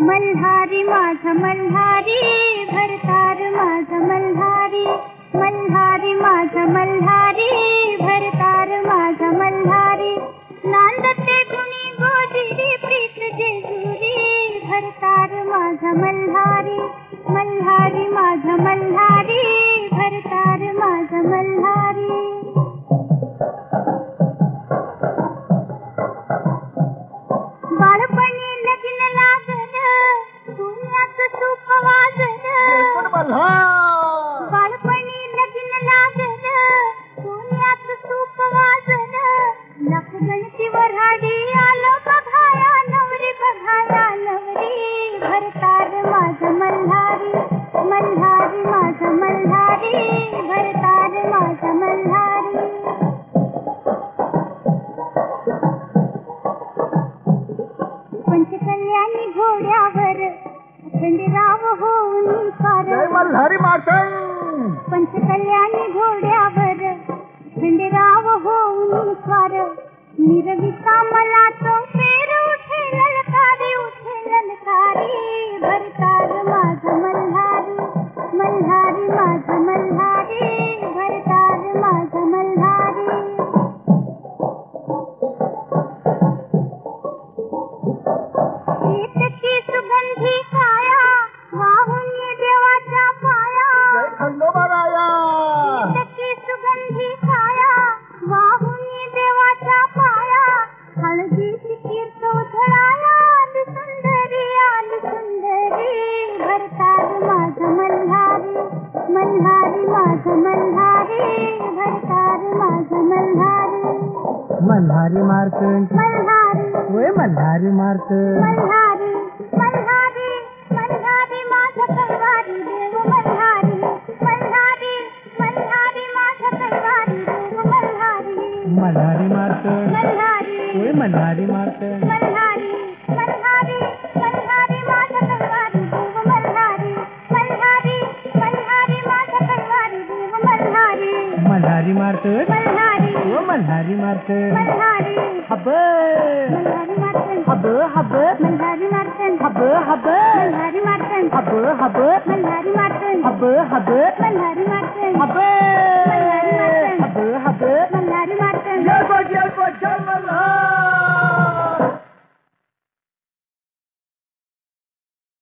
मल्हार माझा मल्हारी, भरतार माझा मल्हारी मल्हारी माझा मल्हारी, भरतार माझा मल्हारी। नांदते गोजिरी प्रीत जेजुरी भरतार माझा मल्हारी मल्हारी माझा मल्हारी। माझ मल्हारी मल्हारी माझ मल्हारी भरतार माझ मल्हारी. पंचकल्याणी घोड्यावर खंडराव होऊन जय मल्हारी मातंग पंचकल्याणी घोड्यावर खंडराव होऊन फार निरविता मला my मल्हारी भरतार माझ मल्हारी। मल्हारी मार्कंड। मल्हारी। होय मल्हारी मार्कंड। मल्हारी मल्हारी मल्हारी माझ कैवारी देव मल्हारी। मल्हारी मल्हारी माझ कैवारी देव मल्हारी। मल्हारी मार्कंड। मल्हारी। होय मल्हारी मार्कंड। ಮಲ್ಹಾರಿ ಮಾಡ್ತೇವೆ ಓ ಮಲ್ಹಾರಿ ಮಾಡ್ತೇವೆ ಹಬ್ಬ ಹಬ್ಬ ಹಬ್ಬ ಮಲ್ಹಾರಿ ಮಾಡ್ತೇನೆ ಹಬ್ಬ ಹಬ್ಬ ಮಲ್ಹಾರಿ ಮಾಡ್ತೇನೆ ಹಬ್ಬ ಹಬ್ಬ ಮಲ್ಹಾರಿ ಮಾಡ್ತೇನೆ ಹಬ್ಬ ಹಬ್ಬ ಮಲ್ಹಾರಿ ಮಾಡ್ತೇನೆ ಹಬ್ಬ